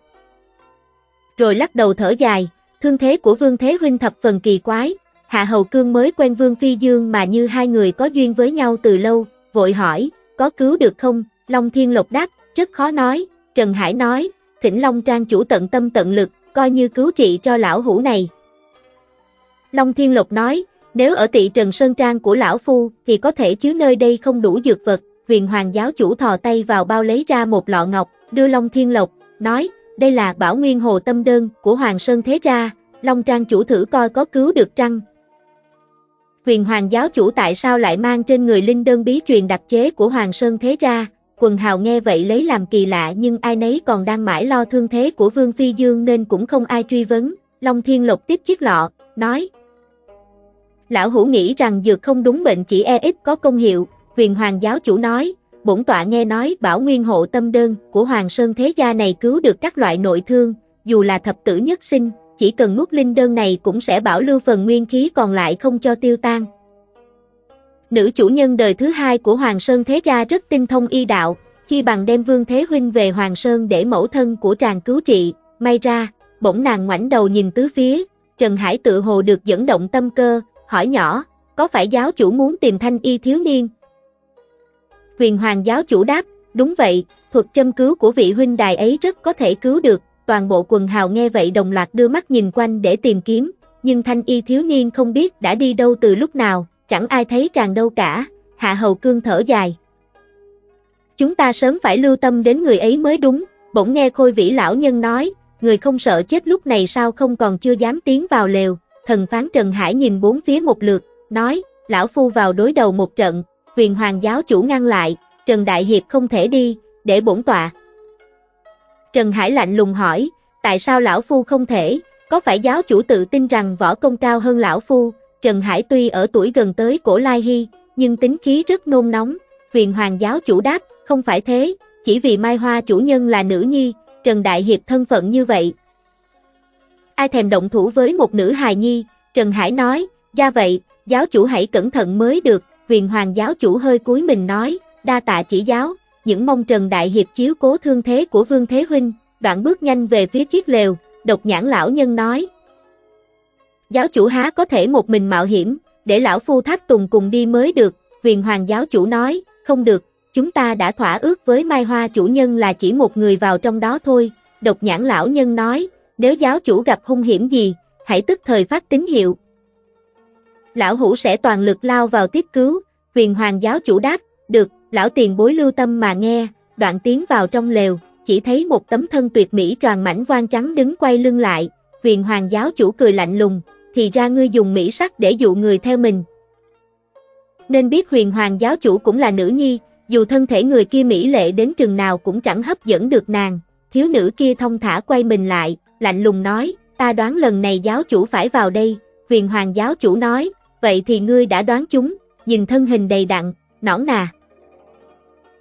Rồi lắc đầu thở dài, thương thế của Vương Thế Huynh thập phần kỳ quái, Hạ Hầu Cương mới quen Vương Phi Dương mà như hai người có duyên với nhau từ lâu, vội hỏi, có cứu được không? Long Thiên Lộc đáp, rất khó nói, Trần Hải nói, thỉnh Long Trang chủ tận tâm tận lực, coi như cứu trị cho lão hủ này. Long Thiên Lộc nói, nếu ở tị Trần Sơn Trang của lão phu thì có thể chứ nơi đây không đủ dược vật, huyền hoàng giáo chủ thò tay vào bao lấy ra một lọ ngọc, đưa Long Thiên Lộc, nói, đây là bảo nguyên hồ tâm đơn của Hoàng Sơn Thế Ra, Long Trang chủ thử coi có cứu được trăng. Huyền Hoàng giáo chủ tại sao lại mang trên người linh đơn bí truyền đặc chế của Hoàng Sơn Thế Ra, quần hào nghe vậy lấy làm kỳ lạ nhưng ai nấy còn đang mãi lo thương thế của Vương Phi Dương nên cũng không ai truy vấn, Long Thiên Lộc tiếp chiếc lọ, nói. Lão Hữu nghĩ rằng dược không đúng bệnh chỉ e ít có công hiệu, huyền hoàng giáo chủ nói, bổn tọa nghe nói bảo nguyên hộ tâm đơn của Hoàng Sơn Thế Gia này cứu được các loại nội thương, dù là thập tử nhất sinh, chỉ cần nuốt linh đơn này cũng sẽ bảo lưu phần nguyên khí còn lại không cho tiêu tan. Nữ chủ nhân đời thứ hai của Hoàng Sơn Thế Gia rất tinh thông y đạo, chi bằng đem Vương Thế Huynh về Hoàng Sơn để mẫu thân của tràng cứu trị, may ra, bỗng nàng ngoảnh đầu nhìn tứ phía, Trần Hải tự hồ được dẫn động tâm cơ, hỏi nhỏ, có phải giáo chủ muốn tìm thanh y thiếu niên, Huyền Hoàng giáo chủ đáp, đúng vậy, thuật châm cứu của vị huynh đài ấy rất có thể cứu được, toàn bộ quần hào nghe vậy đồng loạt đưa mắt nhìn quanh để tìm kiếm, nhưng thanh y thiếu niên không biết đã đi đâu từ lúc nào, chẳng ai thấy chàng đâu cả, hạ hầu cương thở dài. Chúng ta sớm phải lưu tâm đến người ấy mới đúng, bỗng nghe khôi vĩ lão nhân nói, người không sợ chết lúc này sao không còn chưa dám tiến vào lều, thần phán Trần Hải nhìn bốn phía một lượt, nói, lão phu vào đối đầu một trận, huyền hoàng giáo chủ ngăn lại, Trần Đại Hiệp không thể đi, để bổn tọa. Trần Hải lạnh lùng hỏi, tại sao lão phu không thể, có phải giáo chủ tự tin rằng võ công cao hơn lão phu, Trần Hải tuy ở tuổi gần tới cổ Lai Hy, nhưng tính khí rất nôn nóng, huyền hoàng giáo chủ đáp, không phải thế, chỉ vì Mai Hoa chủ nhân là nữ nhi, Trần Đại Hiệp thân phận như vậy. Ai thèm động thủ với một nữ hài nhi, Trần Hải nói, ra vậy, giáo chủ hãy cẩn thận mới được, huyền hoàng giáo chủ hơi cúi mình nói, đa tạ chỉ giáo, những mong Trần Đại Hiệp chiếu cố thương thế của Vương Thế Huynh, đoạn bước nhanh về phía chiếc lều, độc nhãn lão nhân nói. Giáo chủ há có thể một mình mạo hiểm, để lão phu tháp tùng cùng đi mới được, huyền hoàng giáo chủ nói, không được, chúng ta đã thỏa ước với Mai Hoa chủ nhân là chỉ một người vào trong đó thôi, độc nhãn lão nhân nói, nếu giáo chủ gặp hung hiểm gì, hãy tức thời phát tín hiệu, lão hủ sẽ toàn lực lao vào tiếp cứu, huyền hoàng giáo chủ đáp, được, lão tiền bối lưu tâm mà nghe, đoạn tiến vào trong lều, chỉ thấy một tấm thân tuyệt mỹ tròn mảnh quan trắng đứng quay lưng lại, huyền hoàng giáo chủ cười lạnh lùng, thì ra ngươi dùng mỹ sắc để dụ người theo mình. Nên biết huyền hoàng giáo chủ cũng là nữ nhi, dù thân thể người kia mỹ lệ đến trường nào cũng chẳng hấp dẫn được nàng, thiếu nữ kia thông thả quay mình lại, lạnh lùng nói, ta đoán lần này giáo chủ phải vào đây, huyền hoàng giáo chủ nói, vậy thì ngươi đã đoán chúng, nhìn thân hình đầy đặn, nõn nà.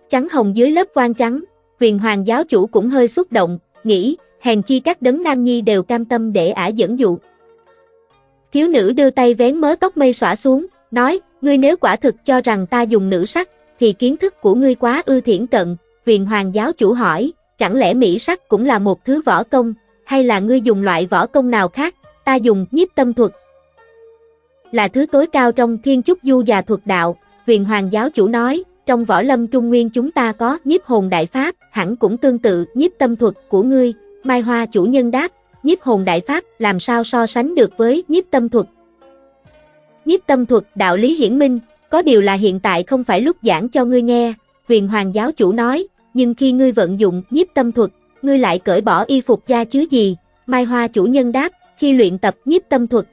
Trắng hồng dưới lớp quan trắng, huyền hoàng giáo chủ cũng hơi xúc động, nghĩ, hèn chi các đấng nam nhi đều cam tâm để ả dẫn dụ. Thiếu nữ đưa tay vén mớ tóc mây xõa xuống, nói, ngươi nếu quả thực cho rằng ta dùng nữ sắc, thì kiến thức của ngươi quá ư thiển cận, huyền hoàng giáo chủ hỏi, chẳng lẽ mỹ sắc cũng là một thứ võ công, hay là ngươi dùng loại võ công nào khác, ta dùng nhiếp tâm thuật. Là thứ tối cao trong thiên trúc du và thuật đạo, huyền hoàng giáo chủ nói, trong võ lâm trung nguyên chúng ta có nhiếp hồn đại pháp, hẳn cũng tương tự nhiếp tâm thuật của ngươi, Mai Hoa chủ nhân đáp, nhiếp hồn đại pháp làm sao so sánh được với nhiếp tâm thuật. Nhiếp tâm thuật đạo lý hiển minh, có điều là hiện tại không phải lúc giảng cho ngươi nghe, huyền hoàng giáo chủ nói, nhưng khi ngươi vận dụng nhiếp tâm thuật, ngươi lại cởi bỏ y phục ra chứ gì, Mai Hoa chủ nhân đáp, khi luyện tập nhiếp tâm thuật.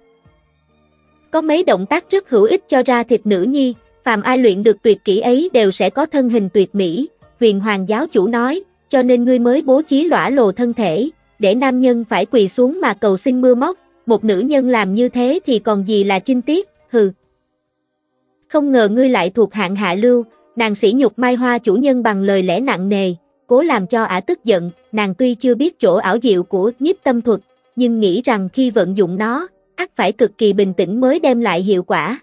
Có mấy động tác rất hữu ích cho ra thịt nữ nhi, phàm ai luyện được tuyệt kỹ ấy đều sẽ có thân hình tuyệt mỹ, huyền hoàng giáo chủ nói, cho nên ngươi mới bố trí lõa lồ thân thể, để nam nhân phải quỳ xuống mà cầu xin mưa móc, một nữ nhân làm như thế thì còn gì là chinh tiết, hừ. Không ngờ ngươi lại thuộc hạng hạ lưu, nàng sĩ nhục mai hoa chủ nhân bằng lời lẽ nặng nề, cố làm cho ả tức giận, nàng tuy chưa biết chỗ ảo diệu của nhiếp tâm thuật, nhưng nghĩ rằng khi vận dụng nó, ắt phải cực kỳ bình tĩnh mới đem lại hiệu quả.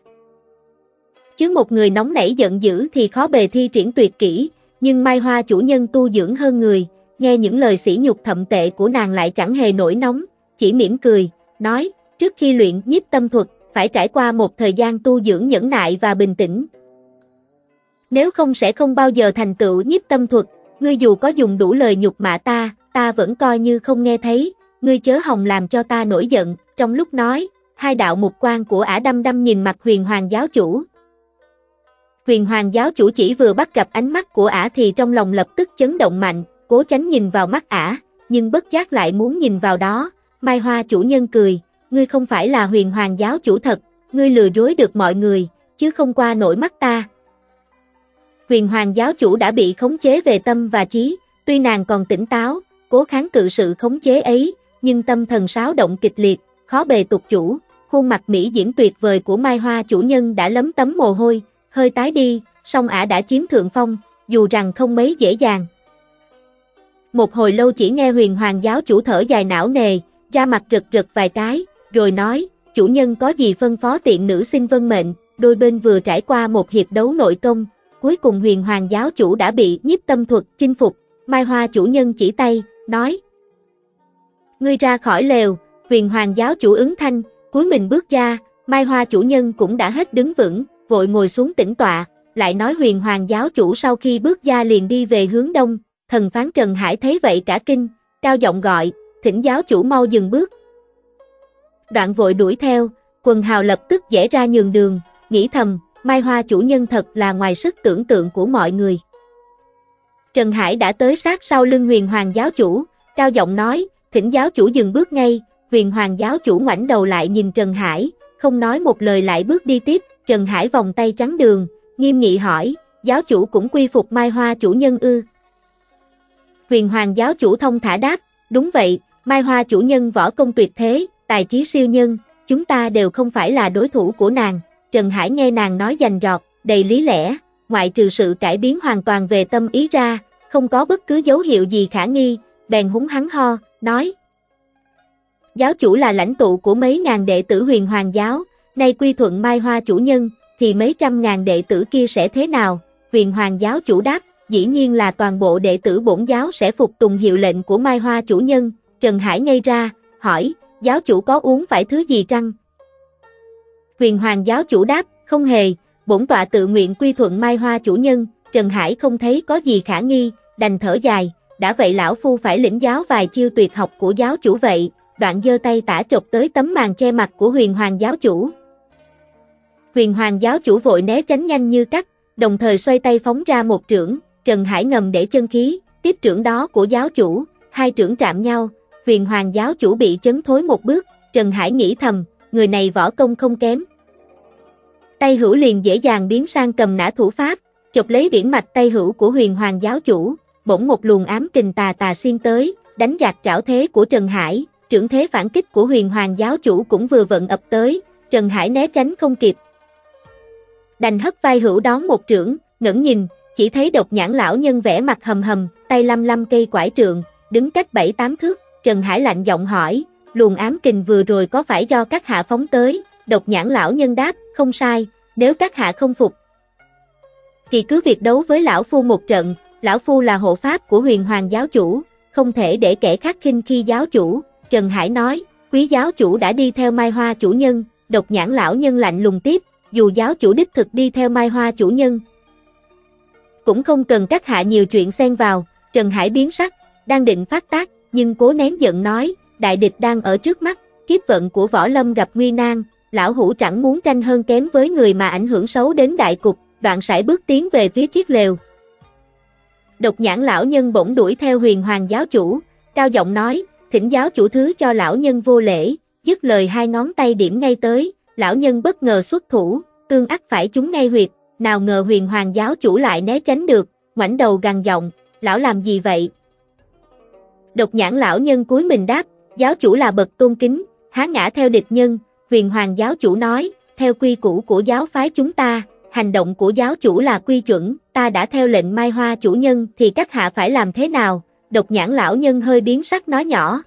Chứ một người nóng nảy giận dữ thì khó bề thi triển tuyệt kỹ, nhưng Mai Hoa chủ nhân tu dưỡng hơn người, nghe những lời sỉ nhục thậm tệ của nàng lại chẳng hề nổi nóng, chỉ mỉm cười, nói, trước khi luyện nhiếp tâm thuật, phải trải qua một thời gian tu dưỡng nhẫn nại và bình tĩnh. Nếu không sẽ không bao giờ thành tựu nhiếp tâm thuật, ngươi dù có dùng đủ lời nhục mạ ta, ta vẫn coi như không nghe thấy, ngươi chớ hòng làm cho ta nổi giận, trong lúc nói, hai đạo mục quan của ả đâm đâm nhìn mặt huyền hoàng giáo chủ. Huyền hoàng giáo chủ chỉ vừa bắt gặp ánh mắt của ả thì trong lòng lập tức chấn động mạnh, cố tránh nhìn vào mắt ả, nhưng bất giác lại muốn nhìn vào đó, Mai Hoa chủ nhân cười, ngươi không phải là huyền hoàng giáo chủ thật, ngươi lừa dối được mọi người, chứ không qua nổi mắt ta. Huyền hoàng giáo chủ đã bị khống chế về tâm và trí, tuy nàng còn tỉnh táo, cố kháng cự sự khống chế ấy, nhưng tâm thần sáo động kịch liệt, khó bề tục chủ, khuôn mặt mỹ diễm tuyệt vời của Mai Hoa chủ nhân đã lấm tấm mồ hôi, hơi tái đi, song ả đã chiếm thượng phong, dù rằng không mấy dễ dàng. Một hồi lâu chỉ nghe huyền hoàng giáo chủ thở dài não nề, ra mặt rực rực vài cái, rồi nói, chủ nhân có gì phân phó tiện nữ xin vân mệnh, đôi bên vừa trải qua một hiệp đấu nội công, cuối cùng huyền hoàng giáo chủ đã bị nhiếp tâm thuật chinh phục, Mai Hoa chủ nhân chỉ tay, nói. Ngươi ra khỏi lều, huyền hoàng giáo chủ ứng thanh, cuối mình bước ra, Mai Hoa chủ nhân cũng đã hết đứng vững, vội ngồi xuống tĩnh tọa, lại nói huyền hoàng giáo chủ sau khi bước ra liền đi về hướng đông, thần phán Trần Hải thấy vậy cả kinh, cao giọng gọi, thỉnh giáo chủ mau dừng bước. Đoạn vội đuổi theo, quần hào lập tức dễ ra nhường đường, nghĩ thầm, Mai Hoa chủ nhân thật là ngoài sức tưởng tượng của mọi người. Trần Hải đã tới sát sau lưng huyền hoàng giáo chủ, cao giọng nói, thỉnh giáo chủ dừng bước ngay, huyền hoàng giáo chủ ngoảnh đầu lại nhìn Trần Hải, không nói một lời lại bước đi tiếp, Trần Hải vòng tay trắng đường, nghiêm nghị hỏi, giáo chủ cũng quy phục Mai Hoa chủ nhân ư. Huyền hoàng giáo chủ thông thả đáp, đúng vậy, Mai Hoa chủ nhân võ công tuyệt thế, tài trí siêu nhân, chúng ta đều không phải là đối thủ của nàng. Trần Hải nghe nàng nói dành rọt, đầy lý lẽ, ngoại trừ sự cải biến hoàn toàn về tâm ý ra, không có bất cứ dấu hiệu gì khả nghi, bèn húng hắn ho, nói. Giáo chủ là lãnh tụ của mấy ngàn đệ tử huyền hoàng giáo, nay quy thuận Mai Hoa chủ nhân, thì mấy trăm ngàn đệ tử kia sẽ thế nào? Huyền hoàng giáo chủ đáp, dĩ nhiên là toàn bộ đệ tử bổn giáo sẽ phục tùng hiệu lệnh của Mai Hoa chủ nhân. Trần Hải ngây ra, hỏi, giáo chủ có uống phải thứ gì trăng? Huyền hoàng giáo chủ đáp, không hề, bổn tọa tự nguyện quy thuận Mai Hoa chủ nhân, Trần Hải không thấy có gì khả nghi, đành thở dài, đã vậy lão phu phải lĩnh giáo vài chiêu tuyệt học của giáo chủ vậy, đoạn giơ tay tả chụp tới tấm màn che mặt của huyền hoàng giáo chủ. Huyền hoàng giáo chủ vội né tránh nhanh như cắt, đồng thời xoay tay phóng ra một trưởng, Trần Hải ngầm để chân khí, tiếp trưởng đó của giáo chủ, hai trưởng chạm nhau, huyền hoàng giáo chủ bị chấn thối một bước, Trần Hải nghĩ thầm, người này võ công không kém. Tay hữu liền dễ dàng biến sang cầm nã thủ pháp, chụp lấy biển mạch tay hữu của huyền hoàng giáo chủ, bỗng một luồng ám kình tà tà xiên tới, đánh giặc trảo thế của Trần Hải, trưởng thế phản kích của huyền hoàng giáo chủ cũng vừa vận ập tới, Trần Hải né tránh không kịp. Đành hất vai hữu đón một trưởng, ngẩng nhìn, chỉ thấy độc nhãn lão nhân vẽ mặt hầm hầm, tay lăm lăm cây quải trượng, đứng cách bảy tám thước, Trần Hải lạnh giọng hỏi, luồng ám kình vừa rồi có phải do các hạ phóng tới, độc nhãn lão nhân đáp, không sai, nếu các hạ không phục. Thì cứ việc đấu với lão phu một trận, lão phu là hộ pháp của huyền hoàng giáo chủ, không thể để kẻ khác khinh khi giáo chủ, Trần Hải nói, quý giáo chủ đã đi theo Mai Hoa chủ nhân, độc nhãn lão nhân lạnh lùng tiếp, dù giáo chủ đích thực đi theo Mai Hoa chủ nhân. Cũng không cần các hạ nhiều chuyện xen vào, Trần Hải biến sắc, đang định phát tác, nhưng cố nén giận nói, đại địch đang ở trước mắt, kiếp vận của võ lâm gặp nguy nan, lão hủ chẳng muốn tranh hơn kém với người mà ảnh hưởng xấu đến đại cục, đoạn sải bước tiến về phía chiếc lều. Độc nhãn lão nhân bỗng đuổi theo huyền hoàng giáo chủ, cao giọng nói, thỉnh giáo chủ thứ cho lão nhân vô lễ, dứt lời hai ngón tay điểm ngay tới, lão nhân bất ngờ xuất thủ, tương ắt phải chúng ngay huyệt, nào ngờ huyền hoàng giáo chủ lại né tránh được, ngoảnh đầu gằn giọng, lão làm gì vậy? Độc nhãn lão nhân cúi mình đáp, giáo chủ là bậc tôn kính, há ngã theo địch nhân, huyền hoàng giáo chủ nói, theo quy củ của giáo phái chúng ta, hành động của giáo chủ là quy chuẩn, ta đã theo lệnh mai hoa chủ nhân thì các hạ phải làm thế nào? Độc nhãn lão nhân hơi biến sắc nói nhỏ.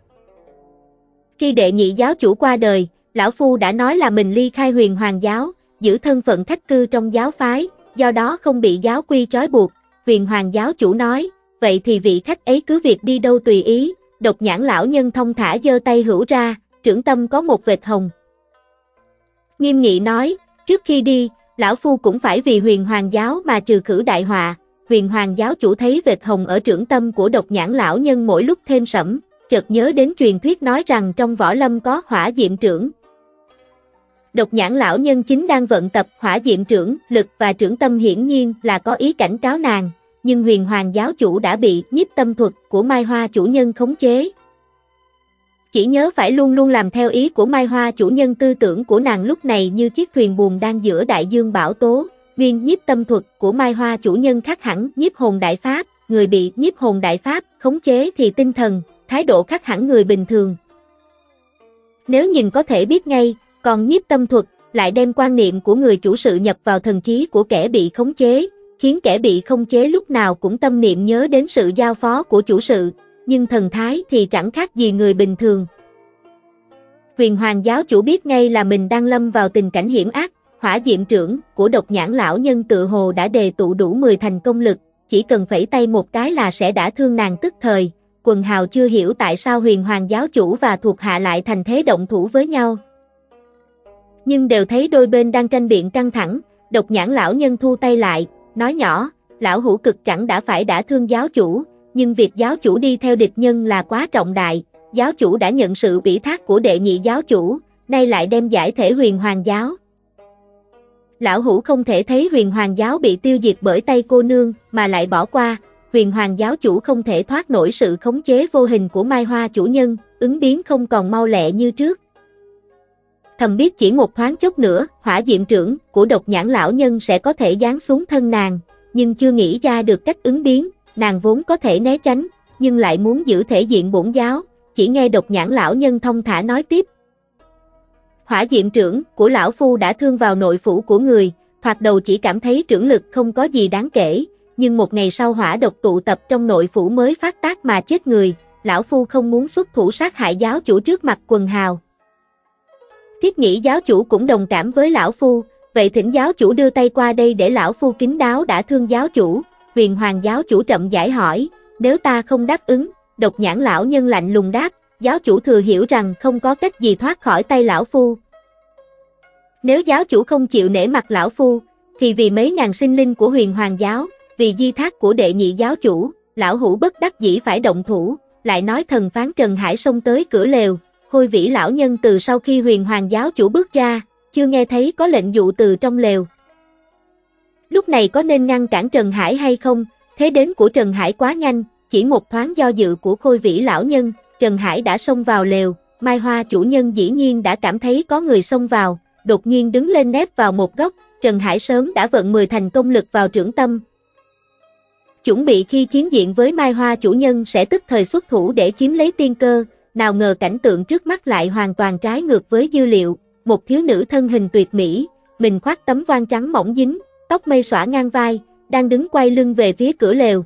Khi đệ nhị giáo chủ qua đời, lão phu đã nói là mình ly khai huyền hoàng giáo, giữ thân phận khách cư trong giáo phái, do đó không bị giáo quy trói buộc. Huyền hoàng giáo chủ nói, vậy thì vị khách ấy cứ việc đi đâu tùy ý, độc nhãn lão nhân thông thả giơ tay hữu ra, trưởng tâm có một vệt hồng. Nghiêm nghị nói, trước khi đi, lão phu cũng phải vì huyền hoàng giáo mà trừ khử đại họa. Huyền hoàng giáo chủ thấy vệt hồng ở trưởng tâm của độc nhãn lão nhân mỗi lúc thêm sẫm, chợt nhớ đến truyền thuyết nói rằng trong võ lâm có hỏa diệm trưởng. Độc nhãn lão nhân chính đang vận tập hỏa diệm trưởng, lực và trưởng tâm hiển nhiên là có ý cảnh cáo nàng, nhưng huyền hoàng giáo chủ đã bị nhiếp tâm thuật của Mai Hoa chủ nhân khống chế. Chỉ nhớ phải luôn luôn làm theo ý của Mai Hoa chủ nhân tư tưởng của nàng lúc này như chiếc thuyền buồm đang giữa đại dương bão tố, viên nhiếp tâm thuật của Mai Hoa chủ nhân khác hẳn nhiếp hồn đại pháp, người bị nhiếp hồn đại pháp khống chế thì tinh thần, thái độ khác hẳn người bình thường. Nếu nhìn có thể biết ngay, còn nhiếp tâm thuật lại đem quan niệm của người chủ sự nhập vào thần trí của kẻ bị khống chế, khiến kẻ bị khống chế lúc nào cũng tâm niệm nhớ đến sự giao phó của chủ sự, nhưng thần thái thì chẳng khác gì người bình thường. Huyền Hoàng giáo chủ biết ngay là mình đang lâm vào tình cảnh hiểm ác, hỏa diệm trưởng của độc nhãn lão nhân tự hồ đã đề tụ đủ 10 thành công lực, chỉ cần phẩy tay một cái là sẽ đã thương nàng tức thời. Quần hào chưa hiểu tại sao huyền hoàng giáo chủ và thuộc hạ lại thành thế động thủ với nhau. Nhưng đều thấy đôi bên đang tranh biện căng thẳng, độc nhãn lão nhân thu tay lại, nói nhỏ, lão hữu cực chẳng đã phải đã thương giáo chủ, nhưng việc giáo chủ đi theo địch nhân là quá trọng đại, giáo chủ đã nhận sự ủy thác của đệ nhị giáo chủ, nay lại đem giải thể huyền hoàng giáo. Lão hủ không thể thấy huyền hoàng giáo bị tiêu diệt bởi tay cô nương, mà lại bỏ qua, huyền hoàng giáo chủ không thể thoát nổi sự khống chế vô hình của mai hoa chủ nhân, ứng biến không còn mau lẹ như trước. Thầm biết chỉ một thoáng chốc nữa, hỏa diệm trưởng của độc nhãn lão nhân sẽ có thể giáng xuống thân nàng, nhưng chưa nghĩ ra được cách ứng biến, nàng vốn có thể né tránh, nhưng lại muốn giữ thể diện bổn giáo, chỉ nghe độc nhãn lão nhân thông thả nói tiếp. Hỏa diệm trưởng của lão phu đã thương vào nội phủ của người, thoạt đầu chỉ cảm thấy trưởng lực không có gì đáng kể, nhưng một ngày sau hỏa độc tụ tập trong nội phủ mới phát tác mà chết người, lão phu không muốn xuất thủ sát hại giáo chủ trước mặt quần hào. Thiết nghĩ giáo chủ cũng đồng cảm với lão phu, vậy thỉnh giáo chủ đưa tay qua đây để lão phu kính đáo đã thương giáo chủ, huyền hoàng giáo chủ chậm giải hỏi, nếu ta không đáp ứng, độc nhãn lão nhân lạnh lùng đáp, giáo chủ thừa hiểu rằng không có cách gì thoát khỏi tay lão phu. Nếu giáo chủ không chịu nể mặt lão phu, thì vì mấy ngàn sinh linh của huyền hoàng giáo, vì di thác của đệ nhị giáo chủ, lão hủ bất đắc dĩ phải động thủ, lại nói thần phán Trần Hải xông tới cửa lều, hôi vĩ lão nhân từ sau khi huyền hoàng giáo chủ bước ra, chưa nghe thấy có lệnh dụ từ trong lều. Lúc này có nên ngăn cản Trần Hải hay không, thế đến của Trần Hải quá nhanh, chỉ một thoáng do dự của khôi vĩ lão nhân, Trần Hải đã xông vào lều, Mai Hoa chủ nhân dĩ nhiên đã cảm thấy có người xông vào, đột nhiên đứng lên nép vào một góc, Trần Hải sớm đã vận 10 thành công lực vào trưởng tâm. Chuẩn bị khi chiến diện với Mai Hoa chủ nhân sẽ tức thời xuất thủ để chiếm lấy tiên cơ, nào ngờ cảnh tượng trước mắt lại hoàn toàn trái ngược với dư liệu, một thiếu nữ thân hình tuyệt mỹ, mình khoác tấm voan trắng mỏng dính, tóc mây xõa ngang vai, đang đứng quay lưng về phía cửa lều.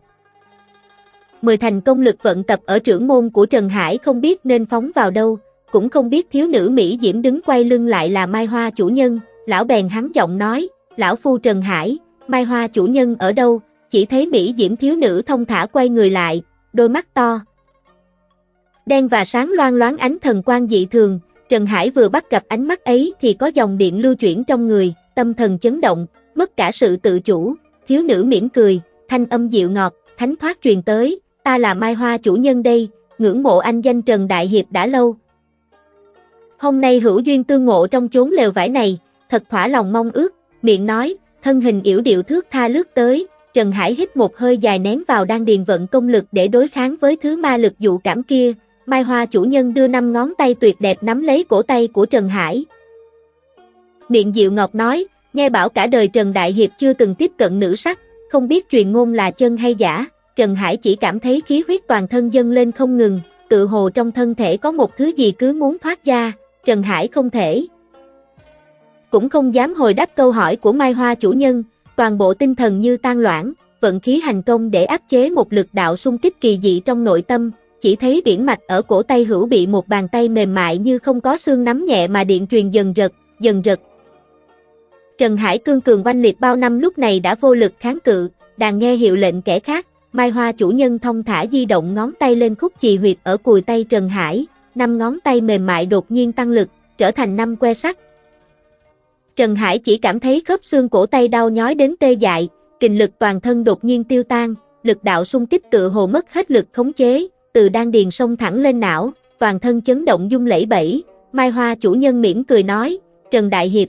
Mười thành công lực vận tập ở trưởng môn của Trần Hải không biết nên phóng vào đâu, cũng không biết thiếu nữ Mỹ Diễm đứng quay lưng lại là Mai Hoa chủ nhân, lão bèn hắn giọng nói, lão phu Trần Hải, Mai Hoa chủ nhân ở đâu, chỉ thấy Mỹ Diễm thiếu nữ thông thả quay người lại, đôi mắt to. Đen và sáng loan loáng ánh thần quan dị thường, Trần Hải vừa bắt gặp ánh mắt ấy thì có dòng điện lưu chuyển trong người, tâm thần chấn động, mất cả sự tự chủ, thiếu nữ mỉm cười, thanh âm dịu ngọt, thánh thoát truyền tới, ta là Mai Hoa chủ nhân đây, ngưỡng mộ anh danh Trần Đại Hiệp đã lâu. Hôm nay hữu duyên tương ngộ trong chốn lều vải này, thật thỏa lòng mong ước, miệng nói, thân hình yểu điệu thước tha lướt tới, Trần Hải hít một hơi dài nén vào đang điền vận công lực để đối kháng với thứ ma lực dụ cảm kia, Mai Hoa chủ nhân đưa năm ngón tay tuyệt đẹp nắm lấy cổ tay của Trần Hải. Miệng dịu ngọt nói, nghe bảo cả đời Trần Đại Hiệp chưa từng tiếp cận nữ sắc, không biết truyền ngôn là chân hay giả, Trần Hải chỉ cảm thấy khí huyết toàn thân dâng lên không ngừng, tự hồ trong thân thể có một thứ gì cứ muốn thoát ra, Trần Hải không thể. Cũng không dám hồi đáp câu hỏi của Mai Hoa chủ nhân, toàn bộ tinh thần như tan loãng, vận khí hành công để áp chế một lực đạo xung kích kỳ dị trong nội tâm, chỉ thấy biển mạch ở cổ tay hữu bị một bàn tay mềm mại như không có xương nắm nhẹ mà điện truyền dần rật, dần rật. Trần Hải cương cường oanh liệt bao năm lúc này đã vô lực kháng cự, đàn nghe hiệu lệnh kẻ khác, Mai Hoa chủ nhân thông thả di động ngón tay lên khúc chì huyệt ở cùi tay Trần Hải, năm ngón tay mềm mại đột nhiên tăng lực, trở thành năm que sắt. Trần Hải chỉ cảm thấy khớp xương cổ tay đau nhói đến tê dại, kình lực toàn thân đột nhiên tiêu tan, lực đạo xung kích tự hồ mất hết lực khống chế, từ đan điền sông thẳng lên não, toàn thân chấn động dung lẫy bẫy, Mai Hoa chủ nhân mỉm cười nói, Trần Đại Hiệp.